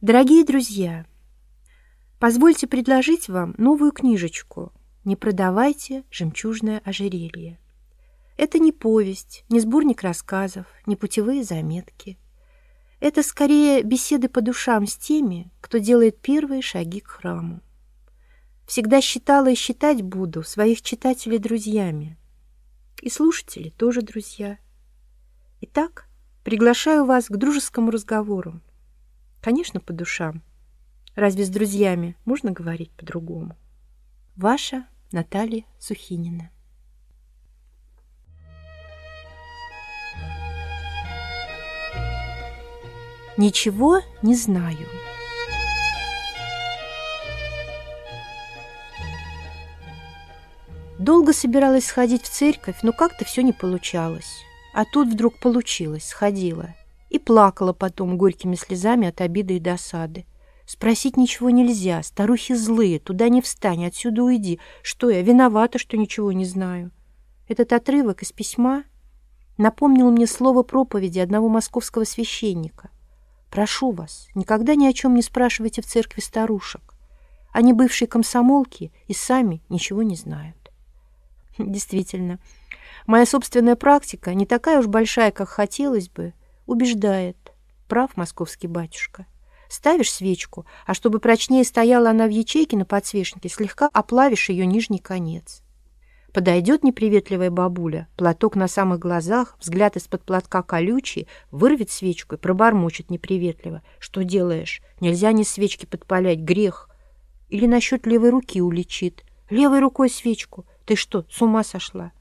Дорогие друзья, позвольте предложить вам новую книжечку «Не продавайте жемчужное ожерелье». Это не повесть, не сборник рассказов, не путевые заметки. Это скорее беседы по душам с теми, кто делает первые шаги к храму. Всегда считала и считать буду своих читателей друзьями. И слушатели тоже друзья. Итак, приглашаю вас к дружескому разговору. Конечно, по душам. Разве с друзьями можно говорить по-другому? Ваша Наталья Сухинина. Ничего не знаю. Долго собиралась сходить в церковь, но как-то все не получалось. А тут вдруг получилось, сходила и плакала потом горькими слезами от обиды и досады. Спросить ничего нельзя, старухи злые, туда не встань, отсюда уйди. Что я, виновата, что ничего не знаю? Этот отрывок из письма напомнил мне слово проповеди одного московского священника. «Прошу вас, никогда ни о чем не спрашивайте в церкви старушек. Они бывшие комсомолки и сами ничего не знают». Действительно, моя собственная практика не такая уж большая, как хотелось бы, убеждает. Прав московский батюшка. Ставишь свечку, а чтобы прочнее стояла она в ячейке на подсвечнике, слегка оплавишь ее нижний конец. Подойдет неприветливая бабуля, платок на самых глазах, взгляд из-под платка колючий, вырвет свечку и пробормочет неприветливо. Что делаешь? Нельзя ни свечки подпалять, грех. Или насчет левой руки уличит. Левой рукой свечку. Ты что, с ума сошла?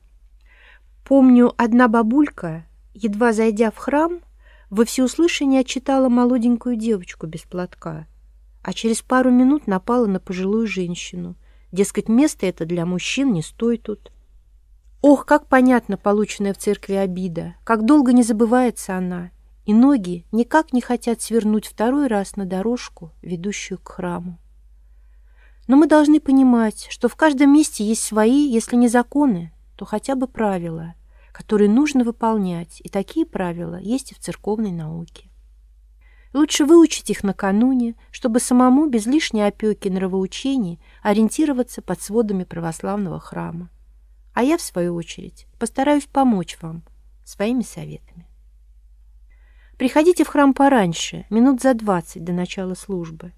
Помню, одна бабулька, едва зайдя в храм, во всеуслышание отчитала молоденькую девочку без платка, а через пару минут напала на пожилую женщину. Дескать, место это для мужчин, не стой тут. Ох, как понятно полученная в церкви обида, как долго не забывается она, и ноги никак не хотят свернуть второй раз на дорожку, ведущую к храму. Но мы должны понимать, что в каждом месте есть свои, если не законы, то хотя бы правила – которые нужно выполнять, и такие правила есть и в церковной науке. Лучше выучить их накануне, чтобы самому без лишней опеки нравоучений ориентироваться под сводами православного храма. А я, в свою очередь, постараюсь помочь вам своими советами. Приходите в храм пораньше, минут за двадцать до начала службы.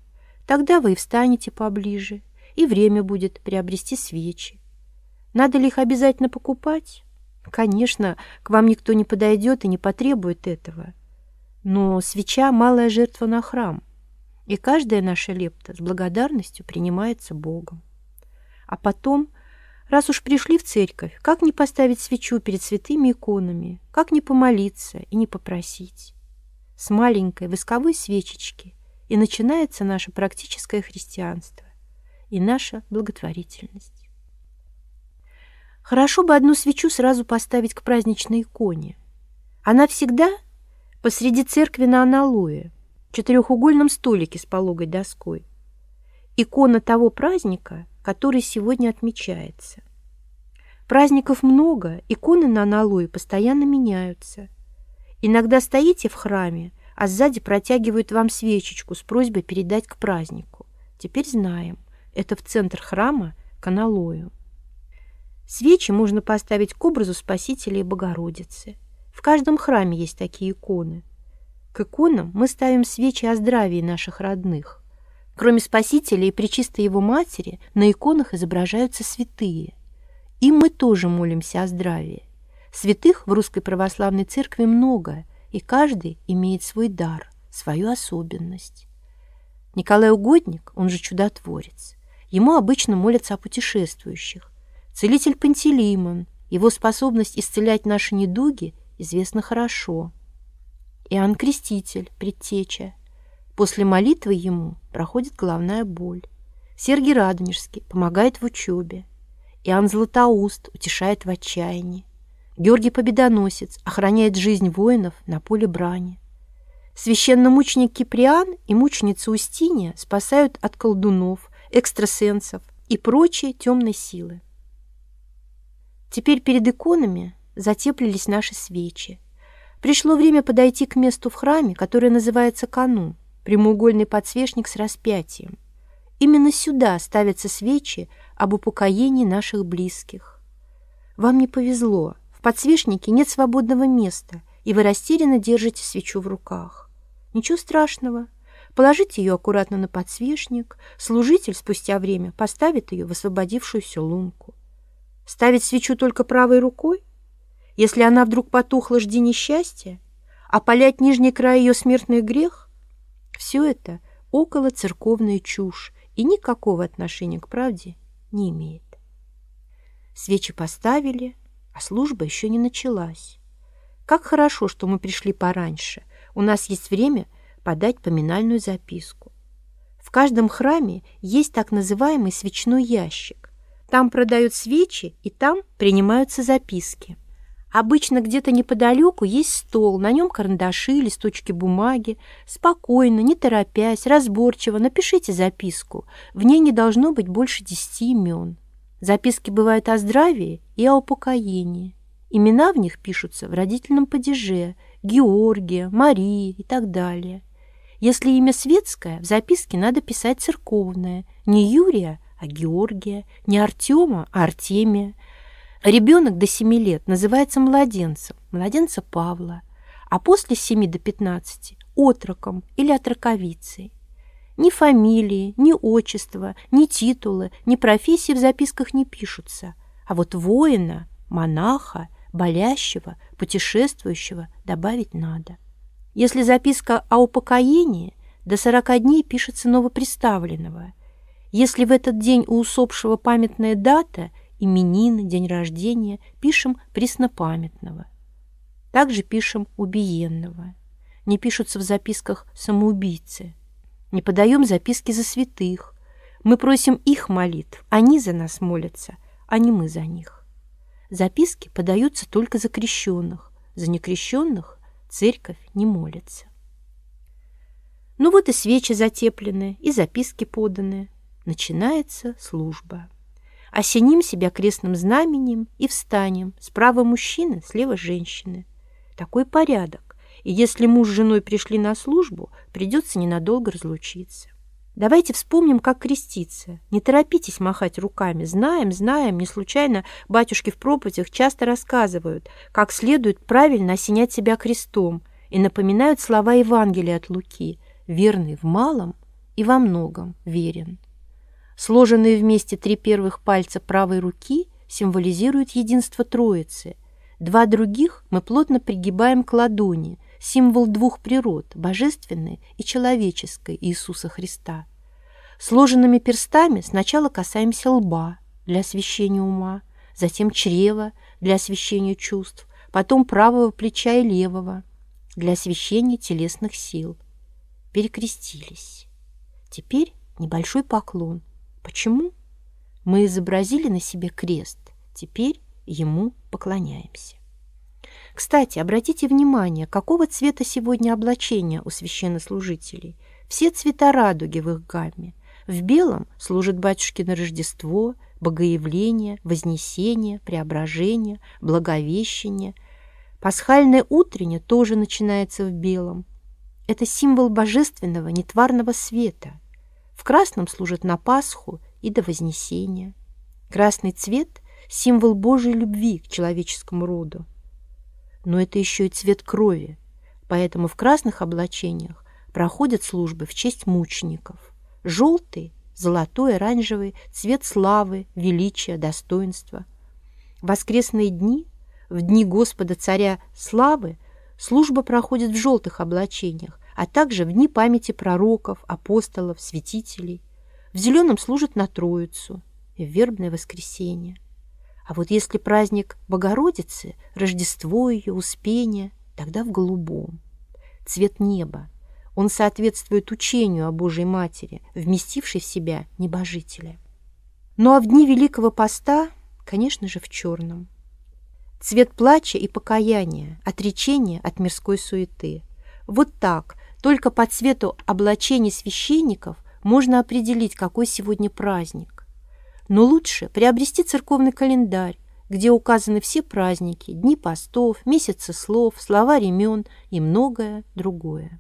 Тогда вы и встанете поближе, и время будет приобрести свечи. Надо ли их обязательно покупать? Конечно, к вам никто не подойдет и не потребует этого. Но свеча — малая жертва на храм, и каждая наша лепта с благодарностью принимается Богом. А потом, раз уж пришли в церковь, как не поставить свечу перед святыми иконами, как не помолиться и не попросить? С маленькой восковой свечечки и начинается наше практическое христианство и наша благотворительность. Хорошо бы одну свечу сразу поставить к праздничной иконе. Она всегда посреди церкви на аналое, четырехугольном столике с пологой доской. Икона того праздника, который сегодня отмечается. Праздников много, иконы на аналое постоянно меняются. Иногда стоите в храме, а сзади протягивают вам свечечку с просьбой передать к празднику. Теперь знаем, это в центр храма к аналою. Свечи можно поставить к образу Спасителя и Богородицы. В каждом храме есть такие иконы. К иконам мы ставим свечи о здравии наших родных. Кроме Спасителя и Пречистой Его Матери, на иконах изображаются святые. Им мы тоже молимся о здравии. Святых в Русской Православной Церкви много, и каждый имеет свой дар, свою особенность. Николай Угодник, он же чудотворец, ему обычно молятся о путешествующих, Целитель Пантелеймон, его способность исцелять наши недуги известна хорошо. Иоанн Креститель, предтеча. После молитвы ему проходит головная боль. Сергий Радонежский помогает в учебе. Иоанн Златоуст утешает в отчаянии. Георгий Победоносец охраняет жизнь воинов на поле брани. Священномученик Киприан и мученица Устиния спасают от колдунов, экстрасенсов и прочей темной силы. Теперь перед иконами затеплились наши свечи. Пришло время подойти к месту в храме, которое называется канун. прямоугольный подсвечник с распятием. Именно сюда ставятся свечи об упокоении наших близких. Вам не повезло, в подсвечнике нет свободного места, и вы растерянно держите свечу в руках. Ничего страшного. Положите ее аккуратно на подсвечник, служитель спустя время поставит ее в освободившуюся лунку. Ставить свечу только правой рукой? Если она вдруг потухла, жди несчастья? Опалять нижний край ее смертный грех? Все это около церковная чушь и никакого отношения к правде не имеет. Свечи поставили, а служба еще не началась. Как хорошо, что мы пришли пораньше. У нас есть время подать поминальную записку. В каждом храме есть так называемый свечной ящик. Там продают свечи, и там принимаются записки. Обычно где-то неподалеку есть стол, на нем карандаши, листочки бумаги. Спокойно, не торопясь, разборчиво напишите записку. В ней не должно быть больше десяти имен. Записки бывают о здравии и о упокоении. Имена в них пишутся в родительном падеже Георгия, Марии и так далее. Если имя светское, в записке надо писать церковное. Не Юрия, а Георгия, не Артема, а Артемия – Ребенок до 7 лет называется младенцем, младенца Павла, а после 7 до 15 – отроком или отроковицей. Ни фамилии, ни отчества, ни титулы, ни профессии в записках не пишутся, а вот воина, монаха, болящего, путешествующего добавить надо. Если записка о упокоении, до 40 дней пишется новоприставленного. Если в этот день у усопшего памятная дата – именины, день рождения, пишем преснопамятного. Также пишем убиенного. Не пишутся в записках самоубийцы. Не подаем записки за святых. Мы просим их молитв, они за нас молятся, а не мы за них. Записки подаются только за крещенных, за некрещенных церковь не молится. Ну вот и свечи затеплены, и записки поданы. Начинается служба осеним себя крестным знаменем и встанем. Справа мужчины, слева женщины. Такой порядок. И если муж с женой пришли на службу, придется ненадолго разлучиться. Давайте вспомним, как креститься. Не торопитесь махать руками. Знаем, знаем, не случайно батюшки в проповедях часто рассказывают, как следует правильно осенять себя крестом и напоминают слова Евангелия от Луки «Верный в малом и во многом верен». Сложенные вместе три первых пальца правой руки символизируют единство Троицы. Два других мы плотно пригибаем к ладони, символ двух природ, божественной и человеческой Иисуса Христа. Сложенными перстами сначала касаемся лба для освещения ума, затем чрева для освещения чувств, потом правого плеча и левого для освещения телесных сил. Перекрестились. Теперь небольшой поклон – Почему? Мы изобразили на себе крест, теперь ему поклоняемся. Кстати, обратите внимание, какого цвета сегодня облачение у священнослужителей. Все цвета радуги в их гамме. В белом служит батюшкино Рождество, Богоявление, Вознесение, Преображение, Благовещение. Пасхальное утреннее тоже начинается в белом. Это символ божественного нетварного света. В красном служат на Пасху и до Вознесения. Красный цвет – символ Божьей любви к человеческому роду. Но это еще и цвет крови, поэтому в красных облачениях проходят службы в честь мучеников. Желтый, золотой, оранжевый – цвет славы, величия, достоинства. Воскресные дни, в дни Господа Царя Славы, служба проходит в желтых облачениях, а также в дни памяти пророков, апостолов, святителей. В зеленом служат на Троицу и в вербное воскресенье. А вот если праздник Богородицы, Рождество ее, Успение, тогда в голубом. Цвет неба. Он соответствует учению о Божьей Матери, вместившей в себя небожителя. Ну а в дни Великого Поста, конечно же, в черном. Цвет плача и покаяния, отречения от мирской суеты. Вот так только по цвету облачений священников можно определить, какой сегодня праздник. Но лучше приобрести церковный календарь, где указаны все праздники, дни постов, месяцы слов, слова имен и многое другое.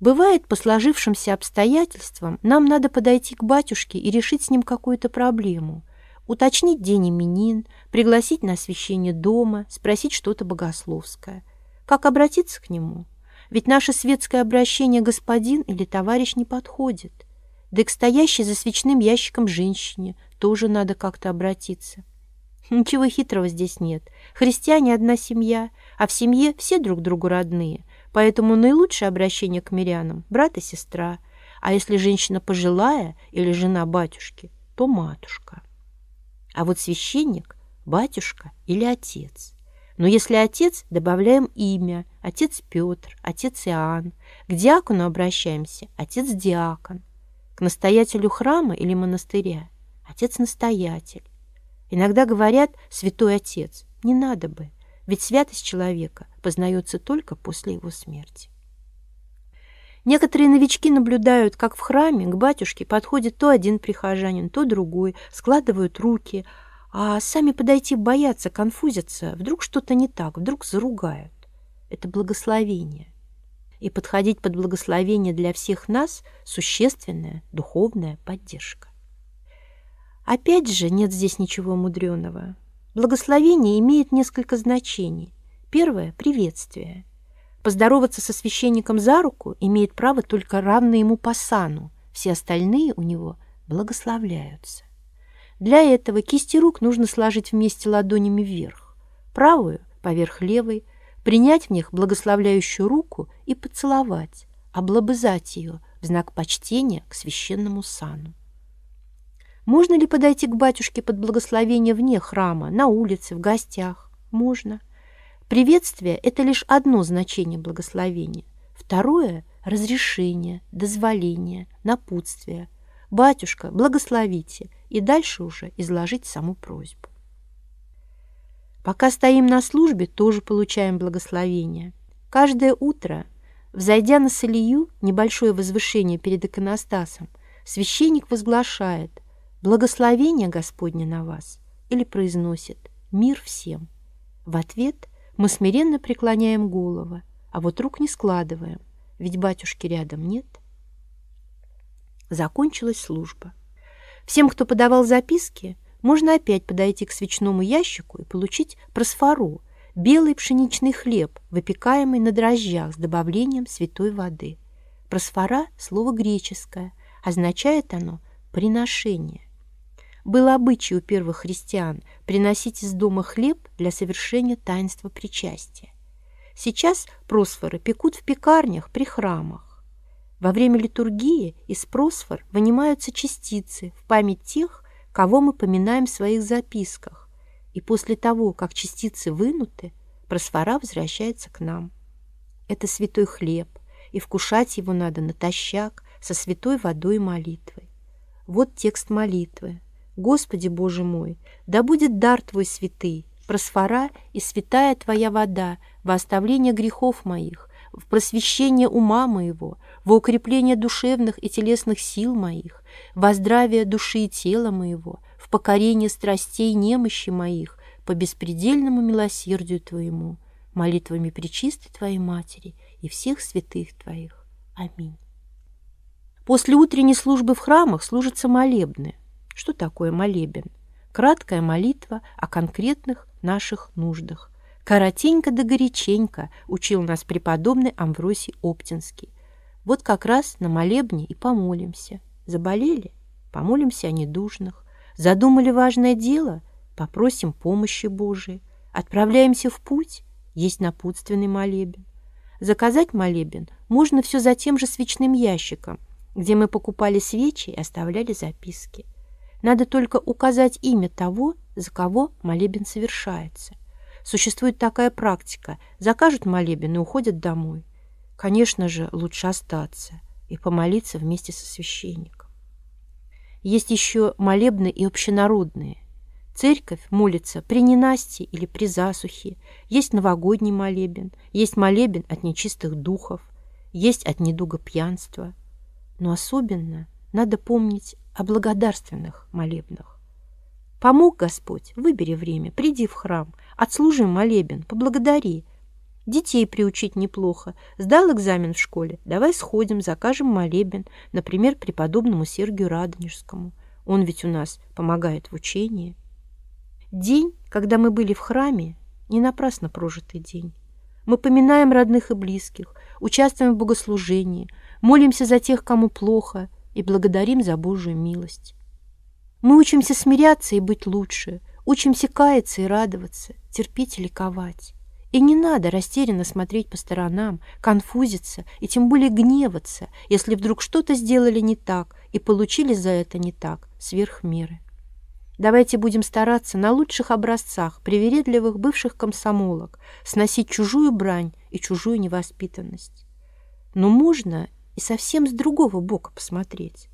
Бывает, по сложившимся обстоятельствам, нам надо подойти к батюшке и решить с ним какую-то проблему, уточнить день именин, пригласить на освящение дома, спросить что-то богословское. Как обратиться к нему? Ведь наше светское обращение «господин» или «товарищ» не подходит. Да и к стоящей за свечным ящиком женщине тоже надо как-то обратиться. Ничего хитрого здесь нет. Христиане одна семья, а в семье все друг другу родные. Поэтому наилучшее обращение к мирянам – брат и сестра. А если женщина пожилая или жена батюшки, то матушка. А вот священник – батюшка или отец. Но если отец, добавляем имя – отец Петр, отец Иоанн. К диакону обращаемся – отец-диакон. К настоятелю храма или монастыря – отец-настоятель. Иногда говорят «святой отец». Не надо бы, ведь святость человека познается только после его смерти. Некоторые новички наблюдают, как в храме к батюшке подходит то один прихожанин, то другой, складывают руки, а сами подойти боятся, конфузятся, вдруг что-то не так, вдруг заругают. Это благословение. И подходить под благословение для всех нас – существенная духовная поддержка. Опять же, нет здесь ничего мудреного. Благословение имеет несколько значений. Первое – приветствие. Поздороваться со священником за руку имеет право только равный ему по сану, все остальные у него благословляются. Для этого кисти рук нужно сложить вместе ладонями вверх, правую поверх левой, принять в них благословляющую руку и поцеловать, облобызать ее в знак почтения к священному сану. Можно ли подойти к батюшке под благословение вне храма, на улице, в гостях? Можно. Приветствие – это лишь одно значение благословения. Второе – разрешение, дозволение, напутствие. «Батюшка, благословите» и дальше уже изложить саму просьбу. Пока стоим на службе, тоже получаем благословение. Каждое утро, взойдя на солью, небольшое возвышение перед иконостасом, священник возглашает – «Благословение Господне на вас» или произносит «Мир всем». В ответ мы смиренно преклоняем голову, а вот рук не складываем, ведь батюшки рядом нет. Закончилась служба. Всем, кто подавал записки, можно опять подойти к свечному ящику и получить просфору, белый пшеничный хлеб, выпекаемый на дрожжах с добавлением святой воды. Просфора – слово греческое, означает оно «приношение». Было обычай у первых христиан приносить из дома хлеб для совершения таинства причастия. Сейчас просфоры пекут в пекарнях при храмах. Во время литургии из просфор вынимаются частицы в память тех, кого мы поминаем в своих записках, и после того, как частицы вынуты, просфора возвращается к нам. Это святой хлеб, и вкушать его надо натощак со святой водой и молитвой. Вот текст молитвы. Господи Боже мой, да будет дар Твой святый, просфора и святая Твоя вода во оставление грехов моих, в просвещение ума моего, во укрепление душевных и телесных сил моих, во здравие души и тела моего, в покорение страстей и немощи моих, по беспредельному милосердию Твоему, молитвами Пречистой Твоей Матери и всех святых Твоих. Аминь. После утренней службы в храмах служатся молебны, что такое молебен? Краткая молитва о конкретных наших нуждах. Коротенько да горяченько учил нас преподобный Амвросий Оптинский. Вот как раз на молебне и помолимся. Заболели? Помолимся о недужных. Задумали важное дело? Попросим помощи Божией. Отправляемся в путь? Есть напутственный молебен. Заказать молебен можно все за тем же свечным ящиком, где мы покупали свечи и оставляли записки. Надо только указать имя того, за кого молебен совершается. Существует такая практика. Закажут молебен и уходят домой. Конечно же, лучше остаться и помолиться вместе со священником. Есть еще молебны и общенародные. Церковь молится при ненастье или при засухе. Есть новогодний молебен, есть молебен от нечистых духов, есть от недуга пьянства. Но особенно надо помнить о благодарственных молебнах. Помог Господь, выбери время, приди в храм, отслужи молебен, поблагодари. Детей приучить неплохо. Сдал экзамен в школе? Давай сходим, закажем молебен, например, преподобному Сергию Радонежскому. Он ведь у нас помогает в учении. День, когда мы были в храме, не напрасно прожитый день. Мы поминаем родных и близких, участвуем в богослужении, молимся за тех, кому плохо, и благодарим за Божию милость. Мы учимся смиряться и быть лучше, учимся каяться и радоваться, терпеть и ликовать. И не надо растерянно смотреть по сторонам, конфузиться и тем более гневаться, если вдруг что-то сделали не так и получили за это не так, сверх меры. Давайте будем стараться на лучших образцах привередливых бывших комсомолок сносить чужую брань и чужую невоспитанность. Но можно и совсем с другого бока посмотреть.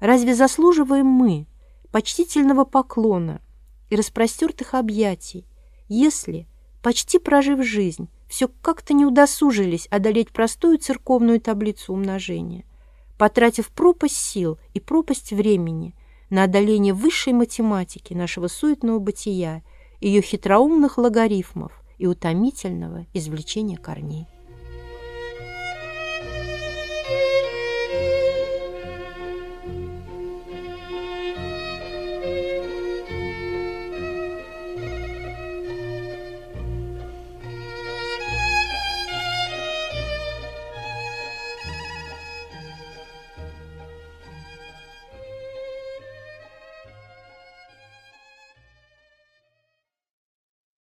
Разве заслуживаем мы почтительного поклона и распростертых объятий, если почти прожив жизнь, все как-то не удосужились одолеть простую церковную таблицу умножения, потратив пропасть сил и пропасть времени на одоление высшей математики нашего суетного бытия, ее хитроумных логарифмов и утомительного извлечения корней.